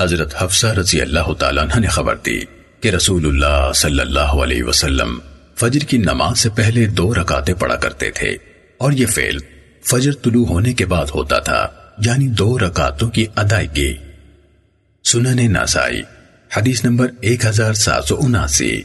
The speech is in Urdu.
حضرت حفصہ رضی اللہ تعالیٰ عنہ نے خبر دی کہ رسول اللہ صلی اللہ علیہ وسلم فجر کی نماز سے پہلے دو رکعتیں پڑھا کرتے تھے اور یہ فعل فجر طلوع ہونے کے بعد ہوتا تھا یعنی دو رکعتوں کی ادائیگی۔ سنن نسائی، حدیث نمبر ایک ہزار سات سو اناسی۔